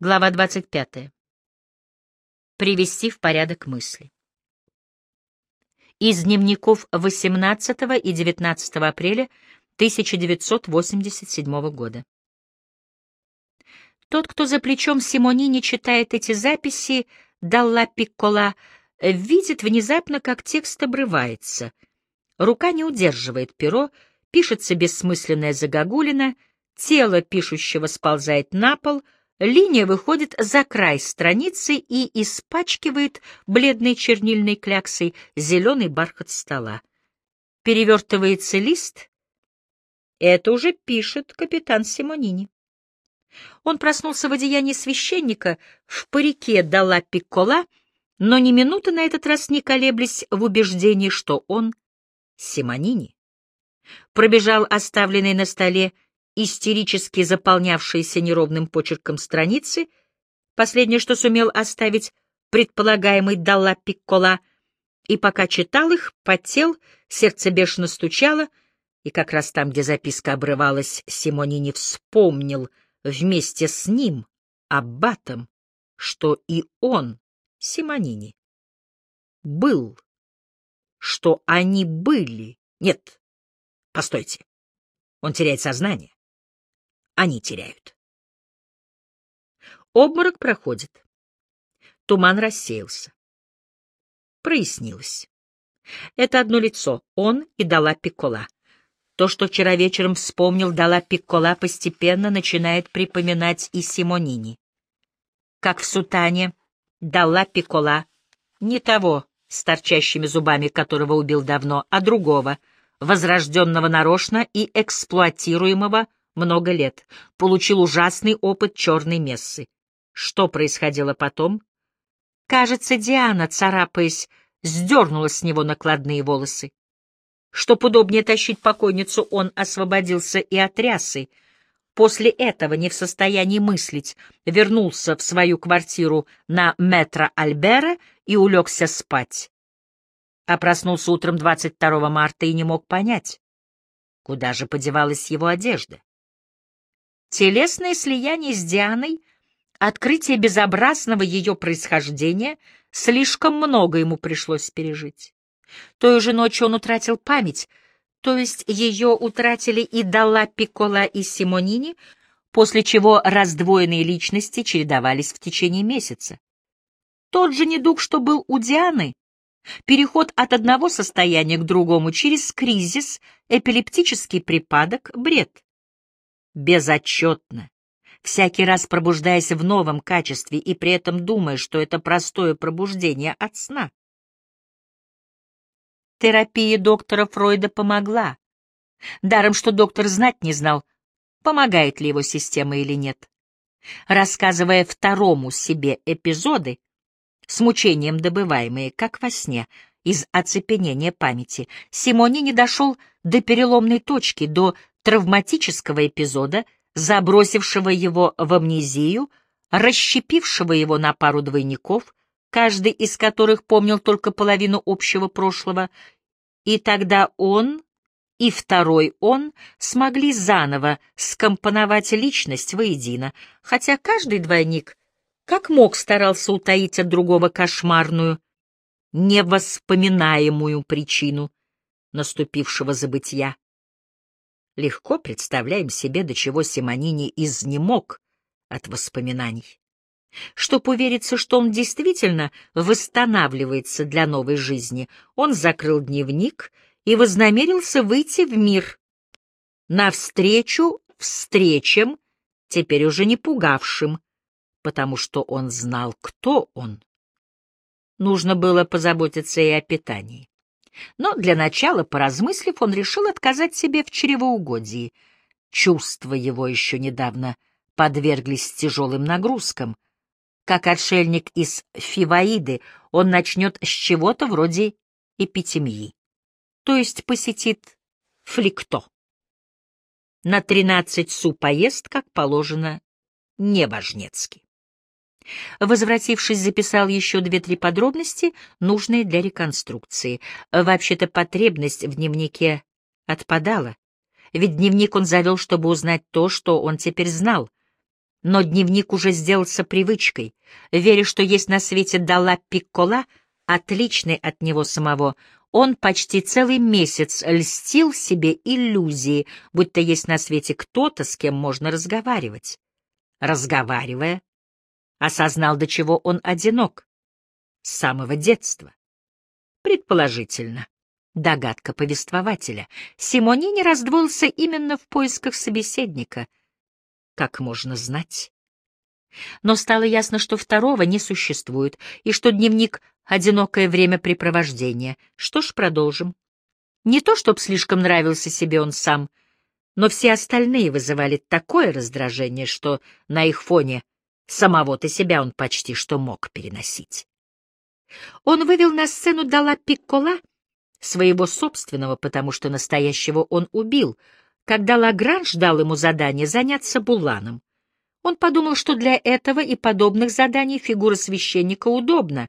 Глава 25. Привести в порядок мысли. Из дневников 18 и 19 апреля 1987 года. Тот, кто за плечом Симонини читает эти записи, Далла Пиккола, видит внезапно, как текст обрывается. Рука не удерживает перо, пишется бессмысленная загогулина, тело пишущего сползает на пол — Линия выходит за край страницы и испачкивает бледной чернильной кляксой зеленый бархат стола. Перевертывается лист. Это уже пишет капитан Симонини. Он проснулся в одеянии священника, в парике дала пиккола, но ни минуты на этот раз не колеблись в убеждении, что он Симонини. Пробежал оставленный на столе истерически заполнявшиеся неровным почерком страницы, последнее, что сумел оставить предполагаемый Далла Пиккола, и пока читал их, потел, сердце бешено стучало, и как раз там, где записка обрывалась, Симонини вспомнил вместе с ним, аббатом, что и он, Симонини, был, что они были. Нет, постойте, он теряет сознание они теряют. Обморок проходит. Туман рассеялся. Прояснилось. Это одно лицо, он и Дала Пиккола. То, что вчера вечером вспомнил Дала Пиккола, постепенно начинает припоминать и Симонини. Как в сутане Дала Пиккола, не того с торчащими зубами, которого убил давно, а другого, возрожденного нарочно и эксплуатируемого много лет, получил ужасный опыт черной мессы. Что происходило потом? Кажется, Диана, царапаясь, сдернула с него накладные волосы. Чтоб удобнее тащить покойницу, он освободился и от рясы. После этого, не в состоянии мыслить, вернулся в свою квартиру на метро Альбера и улегся спать. А проснулся утром 22 марта и не мог понять, куда же подевалась его одежда. Телесное слияние с Дианой, открытие безобразного ее происхождения, слишком много ему пришлось пережить. Той же ночью он утратил память, то есть ее утратили и Дала Пикола и Симонини, после чего раздвоенные личности чередовались в течение месяца. Тот же недуг, что был у Дианы, переход от одного состояния к другому через кризис, эпилептический припадок, бред безотчетно, всякий раз пробуждаясь в новом качестве и при этом думая, что это простое пробуждение от сна. Терапия доктора Фройда помогла. Даром, что доктор знать не знал, помогает ли его система или нет. Рассказывая второму себе эпизоды, с мучением добываемые, как во сне, из оцепенения памяти, Симони не дошел до переломной точки, до травматического эпизода, забросившего его в амнезию, расщепившего его на пару двойников, каждый из которых помнил только половину общего прошлого, и тогда он и второй он смогли заново скомпоновать личность воедино, хотя каждый двойник как мог старался утаить от другого кошмарную, невоспоминаемую причину наступившего забытия. Легко представляем себе, до чего Симонини изнемог от воспоминаний. Чтоб увериться, что он действительно восстанавливается для новой жизни, он закрыл дневник и вознамерился выйти в мир. Навстречу встречам, теперь уже не пугавшим, потому что он знал, кто он. Нужно было позаботиться и о питании. Но для начала, поразмыслив, он решил отказать себе в чревоугодии. Чувства его еще недавно подверглись тяжелым нагрузкам. Как отшельник из Фиваиды, он начнет с чего-то вроде эпитемии, то есть посетит фликто. На тринадцать су поезд, как положено, неважнецкий. Возвратившись, записал еще две-три подробности, нужные для реконструкции. Вообще-то потребность в дневнике отпадала, ведь дневник он завел, чтобы узнать то, что он теперь знал. Но дневник уже сделался привычкой. Веря, что есть на свете Дала Пиккола, отличный от него самого, он почти целый месяц льстил себе иллюзии, будто есть на свете кто-то, с кем можно разговаривать. Разговаривая, осознал, до чего он одинок. С самого детства. Предположительно. Догадка повествователя. Симонини раздвоился именно в поисках собеседника. Как можно знать? Но стало ясно, что второго не существует, и что дневник — одинокое времяпрепровождение. Что ж, продолжим. Не то, чтоб слишком нравился себе он сам, но все остальные вызывали такое раздражение, что на их фоне самого-то себя он почти что мог переносить. Он вывел на сцену Дала Пиккола — своего собственного, потому что настоящего он убил, когда Лагранж дал ему задание заняться буланом. Он подумал, что для этого и подобных заданий фигура священника удобна,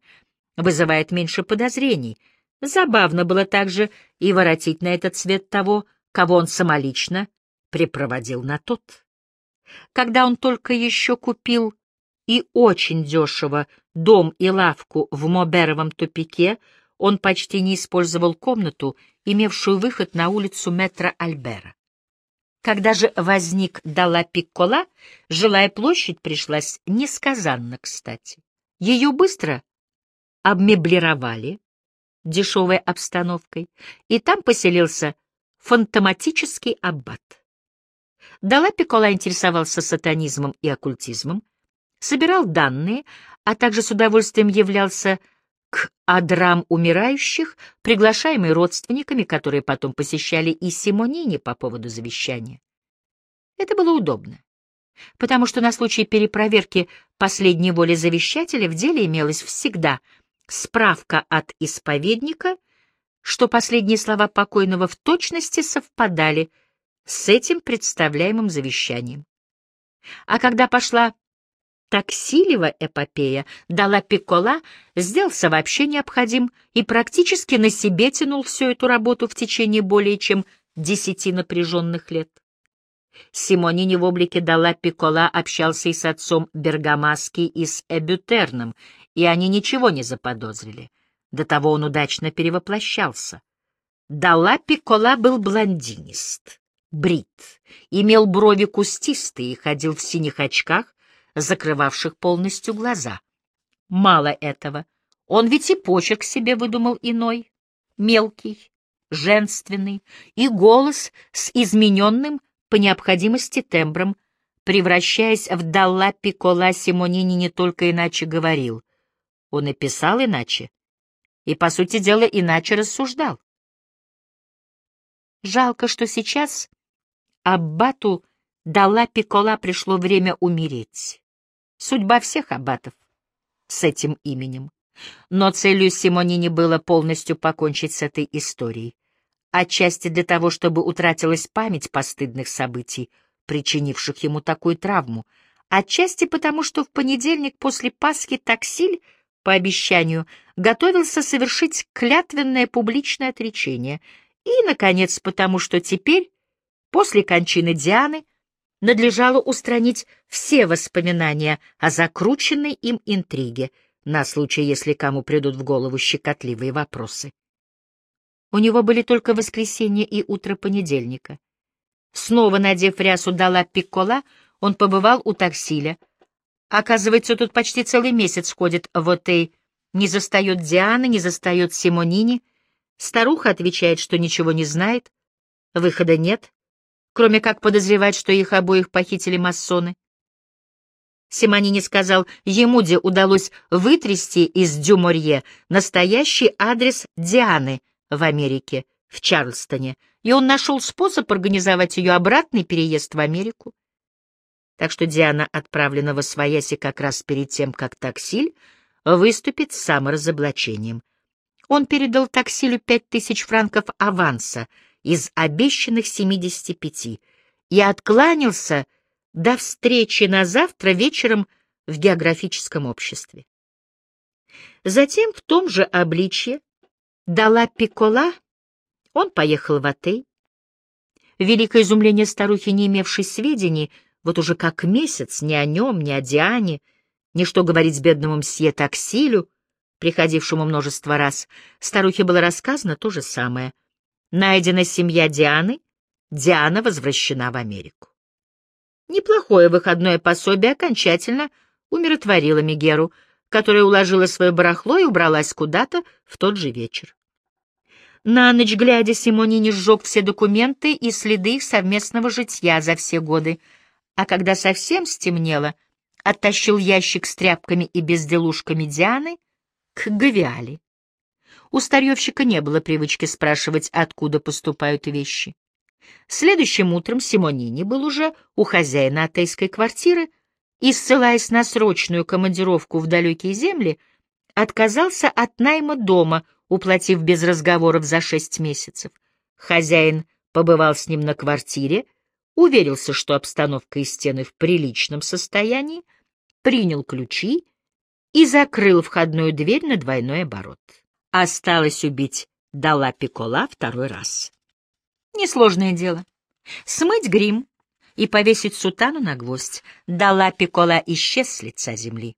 вызывает меньше подозрений. Забавно было также и воротить на этот цвет того, кого он самолично припроводил на тот. Когда он только еще купил и очень дешево дом и лавку в Моберовом тупике, он почти не использовал комнату, имевшую выход на улицу метро Альбера. Когда же возник Дала Пиккола, жилая площадь пришлась несказанно кстати. Ее быстро обмеблировали дешевой обстановкой, и там поселился фантоматический аббат. Дала Пиккола интересовался сатанизмом и оккультизмом, собирал данные, а также с удовольствием являлся к адрам умирающих, приглашаемый родственниками, которые потом посещали и Симонини по поводу завещания. Это было удобно, потому что на случай перепроверки последней воли завещателя в деле имелась всегда справка от исповедника, что последние слова покойного в точности совпадали с этим представляемым завещанием. А когда пошла Таксилева эпопея дала Пикола, сделался вообще необходим и практически на себе тянул всю эту работу в течение более чем десяти напряженных лет. Симонини в облике дала Пикола общался и с отцом Бергамаски, и с Эбютерном, и они ничего не заподозрили. До того он удачно перевоплощался. Дала Пикола был блондинист, брит, имел брови кустистые и ходил в синих очках, закрывавших полностью глаза. Мало этого, он ведь и почерк себе выдумал иной, мелкий, женственный, и голос с измененным по необходимости тембром, превращаясь в Далла Пикола Симонини не только иначе говорил, он и писал иначе, и, по сути дела, иначе рассуждал. Жалко, что сейчас Аббату Далла Пикола пришло время умереть. Судьба всех аббатов с этим именем. Но целью Симонини было полностью покончить с этой историей. Отчасти для того, чтобы утратилась память постыдных событий, причинивших ему такую травму, отчасти потому, что в понедельник после Пасхи таксиль, по обещанию, готовился совершить клятвенное публичное отречение, и, наконец, потому что теперь, после кончины Дианы, надлежало устранить все воспоминания о закрученной им интриге на случай, если кому придут в голову щекотливые вопросы. У него были только воскресенье и утро понедельника. Снова надев рясу дала пиккола, он побывал у таксиля. Оказывается, тут почти целый месяц ходит в отель, не застает Дианы, не застает Симонини. Старуха отвечает, что ничего не знает. Выхода нет кроме как подозревать, что их обоих похитили масоны. Симонини сказал, ему где удалось вытрясти из Дюморье настоящий адрес Дианы в Америке, в Чарльстоне, и он нашел способ организовать ее обратный переезд в Америку. Так что Диана отправлена во свояси как раз перед тем, как таксиль выступит с саморазоблачением. Он передал таксилю пять тысяч франков аванса — из обещанных 75 и откланялся до встречи на завтра вечером в географическом обществе. Затем в том же обличье дала Пикола, он поехал в отель. Великое изумление старухи, не имевшей сведений, Вот уже как месяц ни о нем, ни о Диане, ни что говорить бедному мсье Таксилю, приходившему множество раз, старухе было рассказано то же самое. Найдена семья Дианы, Диана возвращена в Америку. Неплохое выходное пособие окончательно умиротворило Мегеру, которая уложила свое барахло и убралась куда-то в тот же вечер. На ночь глядя, Симонини сжег все документы и следы их совместного житья за все годы, а когда совсем стемнело, оттащил ящик с тряпками и безделушками Дианы к Гавиале. У старьевщика не было привычки спрашивать, откуда поступают вещи. Следующим утром Симонини был уже у хозяина отейской квартиры и, ссылаясь на срочную командировку в далекие земли, отказался от найма дома — уплатив без разговоров за шесть месяцев. Хозяин побывал с ним на квартире, уверился, что обстановка и стены в приличном состоянии, принял ключи и закрыл входную дверь на двойной оборот. Осталось убить Дала Пикола второй раз. Несложное дело. Смыть грим и повесить сутану на гвоздь. Дала Пикола исчез с лица земли.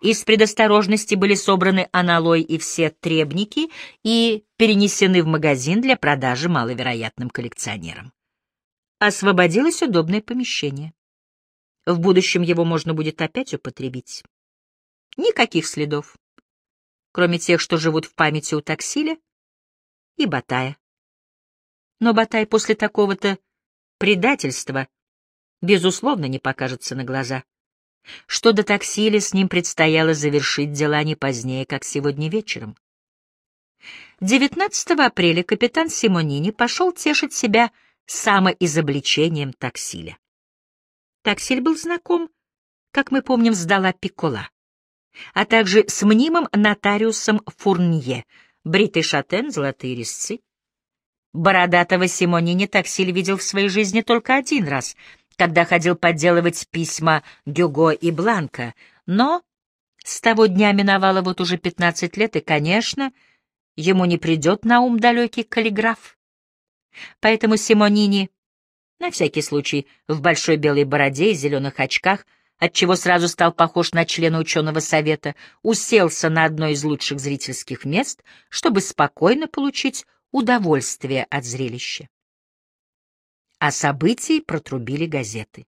Из предосторожности были собраны аналой и все требники и перенесены в магазин для продажи маловероятным коллекционерам. Освободилось удобное помещение. В будущем его можно будет опять употребить. Никаких следов, кроме тех, что живут в памяти у таксиля и Батая. Но Батай после такого-то предательства, безусловно, не покажется на глаза. Что до таксили, с ним предстояло завершить дела не позднее, как сегодня вечером. 19 апреля капитан Симонини пошел тешить себя самоизобличением таксиля. Таксиль был знаком, как мы помним, сдала Пикола, а также с мнимым нотариусом Фурнье, бритый шатен, золотые резцы. Бородатого Симонини таксиль видел в своей жизни только один раз — когда ходил подделывать письма Гюго и Бланка, но с того дня миновало вот уже пятнадцать лет, и, конечно, ему не придет на ум далекий каллиграф. Поэтому Симонини, на всякий случай, в большой белой бороде и зеленых очках, отчего сразу стал похож на члена ученого совета, уселся на одно из лучших зрительских мест, чтобы спокойно получить удовольствие от зрелища. О событии протрубили газеты.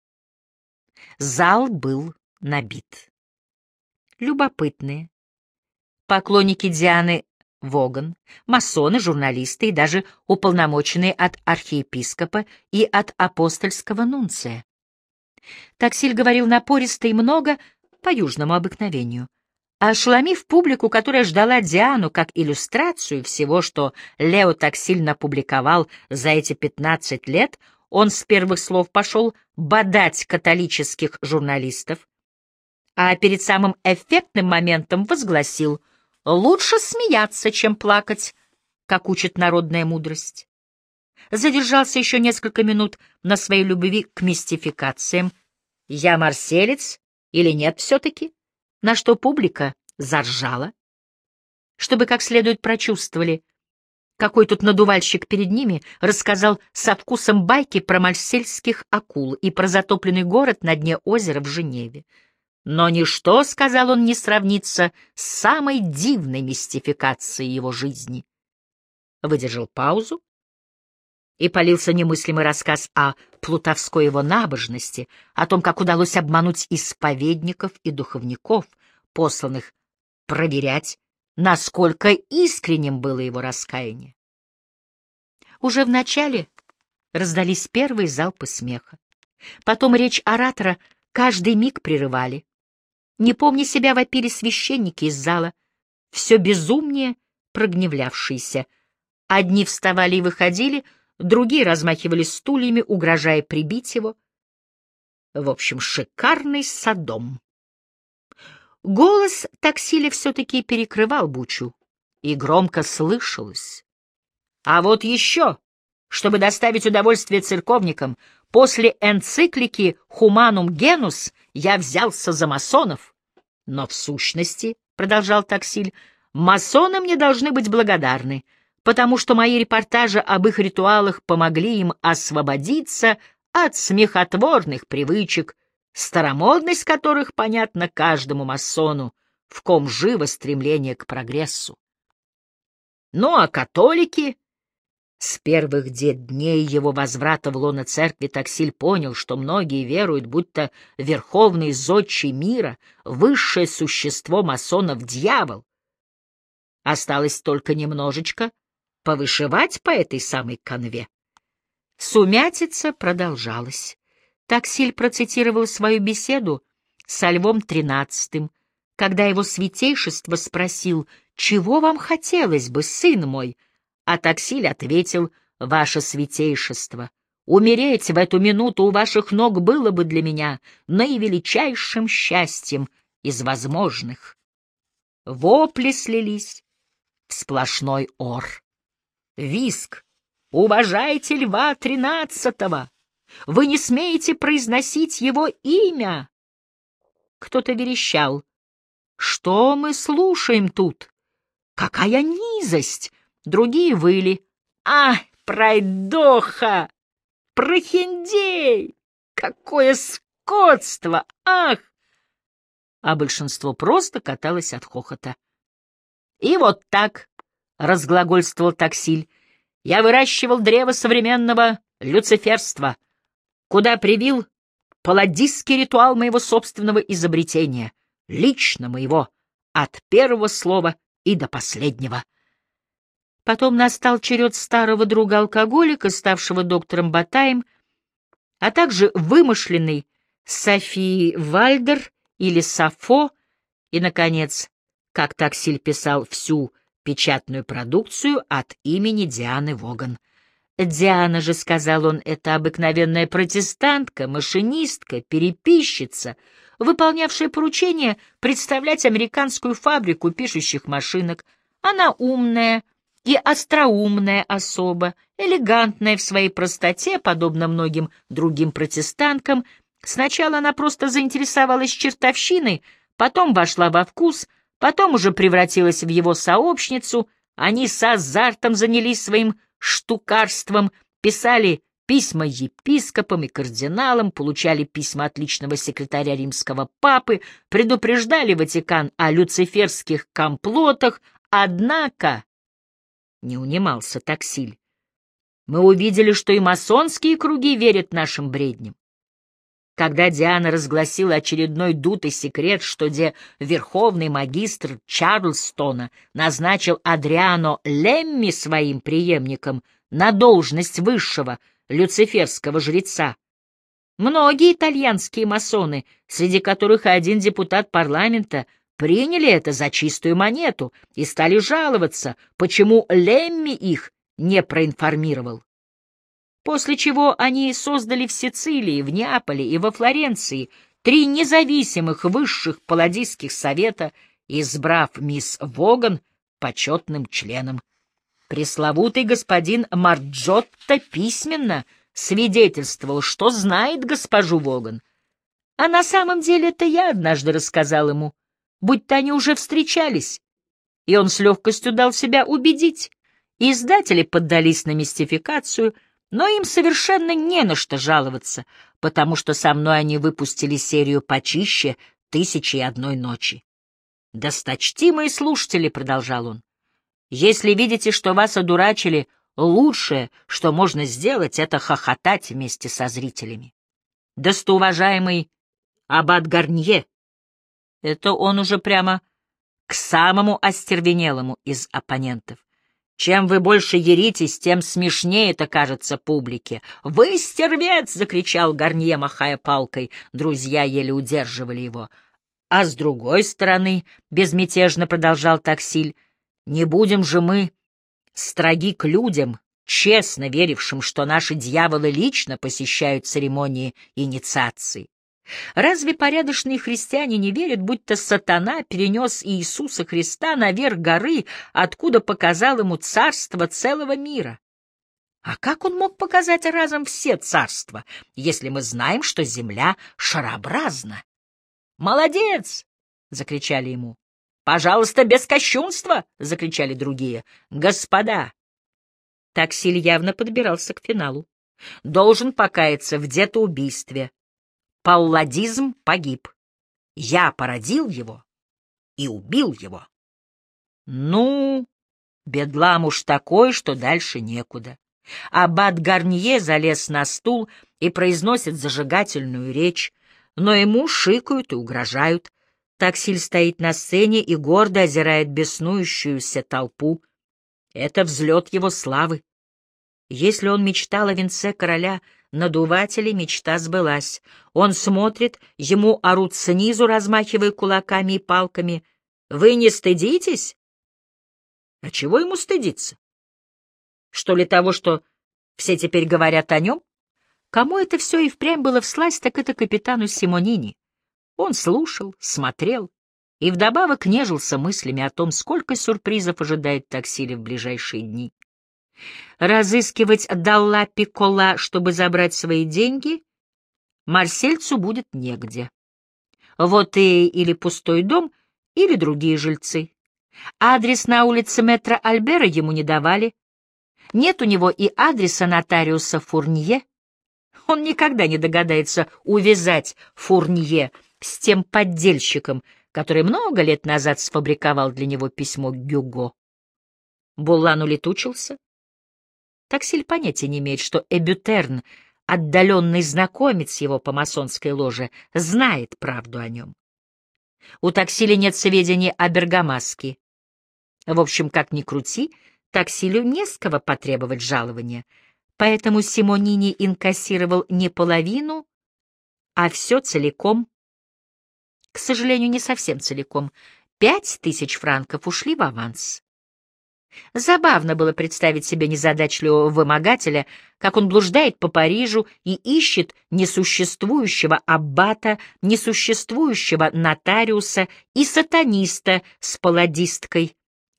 Зал был набит. Любопытные. Поклонники Дианы Воган, масоны, журналисты и даже уполномоченные от архиепископа и от апостольского нунция. Таксиль говорил напористо и много по южному обыкновению. Ошеломив публику, которая ждала Диану как иллюстрацию всего, что Лео Таксиль напубликовал за эти пятнадцать лет, он с первых слов пошел бодать католических журналистов, а перед самым эффектным моментом возгласил «Лучше смеяться, чем плакать», как учит народная мудрость. Задержался еще несколько минут на своей любви к мистификациям. «Я марселец или нет все-таки?» На что публика заржала. Чтобы как следует прочувствовали какой тут надувальщик перед ними рассказал со вкусом байки про мальсельских акул и про затопленный город на дне озера в Женеве. Но ничто, — сказал он, — не сравнится с самой дивной мистификацией его жизни. Выдержал паузу и полился немыслимый рассказ о плутовской его набожности, о том, как удалось обмануть исповедников и духовников, посланных проверять, насколько искренним было его раскаяние. Уже в начале раздались первые залпы смеха. Потом речь оратора каждый миг прерывали. Не помня себя, вопили священники из зала, все безумнее прогневлявшиеся. Одни вставали и выходили, другие размахивали стульями, угрожая прибить его. В общем, шикарный садом. Голос таксиля все-таки перекрывал бучу, и громко слышалось. А вот еще, чтобы доставить удовольствие церковникам, после энциклики «Humanum Genus» я взялся за масонов. Но в сущности, — продолжал таксиль, — масоны мне должны быть благодарны, потому что мои репортажи об их ритуалах помогли им освободиться от смехотворных привычек, старомодность которых понятна каждому масону, в ком живо стремление к прогрессу. Ну а католики... С первых дней его возврата в лоно церкви Таксиль понял, что многие веруют, будто верховный зодчий мира, высшее существо масонов — дьявол. Осталось только немножечко повышивать по этой самой конве. Сумятица продолжалась. Таксиль процитировал свою беседу со Львом Тринадцатым, когда его святейшество спросил, «Чего вам хотелось бы, сын мой?» А Таксиль ответил, «Ваше святейшество, умереть в эту минуту у ваших ног было бы для меня наивеличайшим счастьем из возможных». Вопли слились в сплошной ор. Виск «Уважайте льва тринадцатого! Вы не смеете произносить его имя!» Кто-то верещал. «Что мы слушаем тут? Какая низость!» Другие выли. «А, пройдоха! Прохиндей! Какое скотство! Ах!» А большинство просто каталось от хохота. «И вот так», — разглагольствовал таксиль, — я выращивал древо современного люциферства, куда привил паладистский ритуал моего собственного изобретения, лично моего, от первого слова и до последнего. Потом настал черед старого друга-алкоголика, ставшего доктором Батаем, а также вымышленный Софии Вальдер или Сафо, и, наконец, как Таксиль писал всю печатную продукцию от имени Дианы Воган. Диана же, — сказал он, — это обыкновенная протестантка, машинистка, переписчица, выполнявшая поручение представлять американскую фабрику пишущих машинок. Она умная и остроумная особа, элегантная в своей простоте, подобно многим другим протестанткам. Сначала она просто заинтересовалась чертовщиной, потом вошла во вкус — Потом уже превратилась в его сообщницу, они с азартом занялись своим штукарством, писали письма епископам и кардиналам, получали письма от личного секретаря римского папы, предупреждали Ватикан о люциферских комплотах, однако не унимался таксиль. Мы увидели, что и масонские круги верят нашим бредням. Когда Диана разгласила очередной дутый секрет, что где верховный магистр Чарльстона назначил Адриано Лемми своим преемником на должность высшего люциферского жреца, многие итальянские масоны, среди которых и один депутат парламента, приняли это за чистую монету и стали жаловаться, почему Лемми их не проинформировал после чего они создали в Сицилии, в Неаполе и во Флоренции три независимых высших паладийских совета, избрав мисс Воган почетным членом. Пресловутый господин Марджотто письменно свидетельствовал, что знает госпожу Воган. А на самом деле это я однажды рассказал ему, будь-то они уже встречались, и он с легкостью дал себя убедить. Издатели поддались на мистификацию — но им совершенно не на что жаловаться, потому что со мной они выпустили серию почище «Тысячи и одной ночи». «Досточтимые слушатели», — продолжал он, — «если видите, что вас одурачили, лучшее, что можно сделать, это хохотать вместе со зрителями. Достоуважаемый Аббат Гарнье, это он уже прямо к самому остервенелому из оппонентов. Чем вы больше еритесь, тем смешнее это кажется публике. «Вы стервец!» — закричал Гарнье, махая палкой. Друзья еле удерживали его. А с другой стороны, — безмятежно продолжал Таксиль, — не будем же мы строги к людям, честно верившим, что наши дьяволы лично посещают церемонии инициации. Разве порядочные христиане не верят, будто сатана перенес Иисуса Христа наверх горы, откуда показал ему царство целого мира? А как он мог показать разом все царства, если мы знаем, что земля шарообразна? «Молодец!» — закричали ему. «Пожалуйста, без кощунства!» — закричали другие. «Господа!» Таксиль явно подбирался к финалу. Должен покаяться в детоубийстве. Палладизм погиб. Я породил его и убил его. Ну, бедлам уж такой, что дальше некуда. Аббат Гарнье залез на стул и произносит зажигательную речь, но ему шикают и угрожают. Таксиль стоит на сцене и гордо озирает беснующуюся толпу. Это взлет его славы. Если он мечтал о венце короля надувателей, мечта сбылась. Он смотрит, ему орут снизу, размахивая кулаками и палками. «Вы не стыдитесь?» А чего ему стыдиться? Что ли того, что все теперь говорят о нем? Кому это все и впрямь было всласть, так это капитану Симонини. Он слушал, смотрел и вдобавок нежился мыслями о том, сколько сюрпризов ожидает таксили в ближайшие дни. Разыскивать Далла Пикола, чтобы забрать свои деньги, Марсельцу будет негде. Вот и или пустой дом, или другие жильцы. Адрес на улице метро Альбера ему не давали. Нет у него и адреса нотариуса Фурнье. Он никогда не догадается увязать Фурнье с тем поддельщиком, который много лет назад сфабриковал для него письмо Гюго. Буллан улетучился. Таксиль понятия не имеет, что Эбютерн, отдаленный знакомец его по масонской ложе, знает правду о нем. У Таксиля нет сведений о Бергамаске. В общем, как ни крути, таксилю не с кого потребовать жалования, поэтому Симонини инкассировал не половину, а все целиком. К сожалению, не совсем целиком. Пять тысяч франков ушли в аванс. Забавно было представить себе незадачливого вымогателя, как он блуждает по Парижу и ищет несуществующего аббата, несуществующего нотариуса и сатаниста с паладисткой,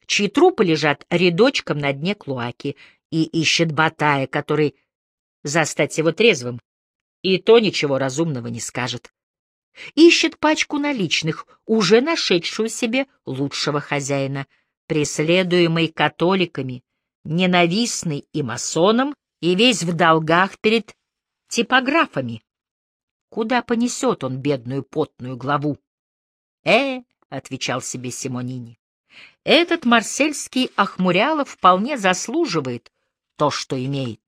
чьи трупы лежат рядочком на дне клуаки, и ищет Батая, который застать его трезвым, и то ничего разумного не скажет. Ищет пачку наличных, уже нашедшую себе лучшего хозяина, преследуемый католиками, ненавистный и масоном, и весь в долгах перед типографами. Куда понесет он бедную потную главу? — Э, — отвечал себе Симонини, этот марсельский Ахмурялов вполне заслуживает то, что имеет.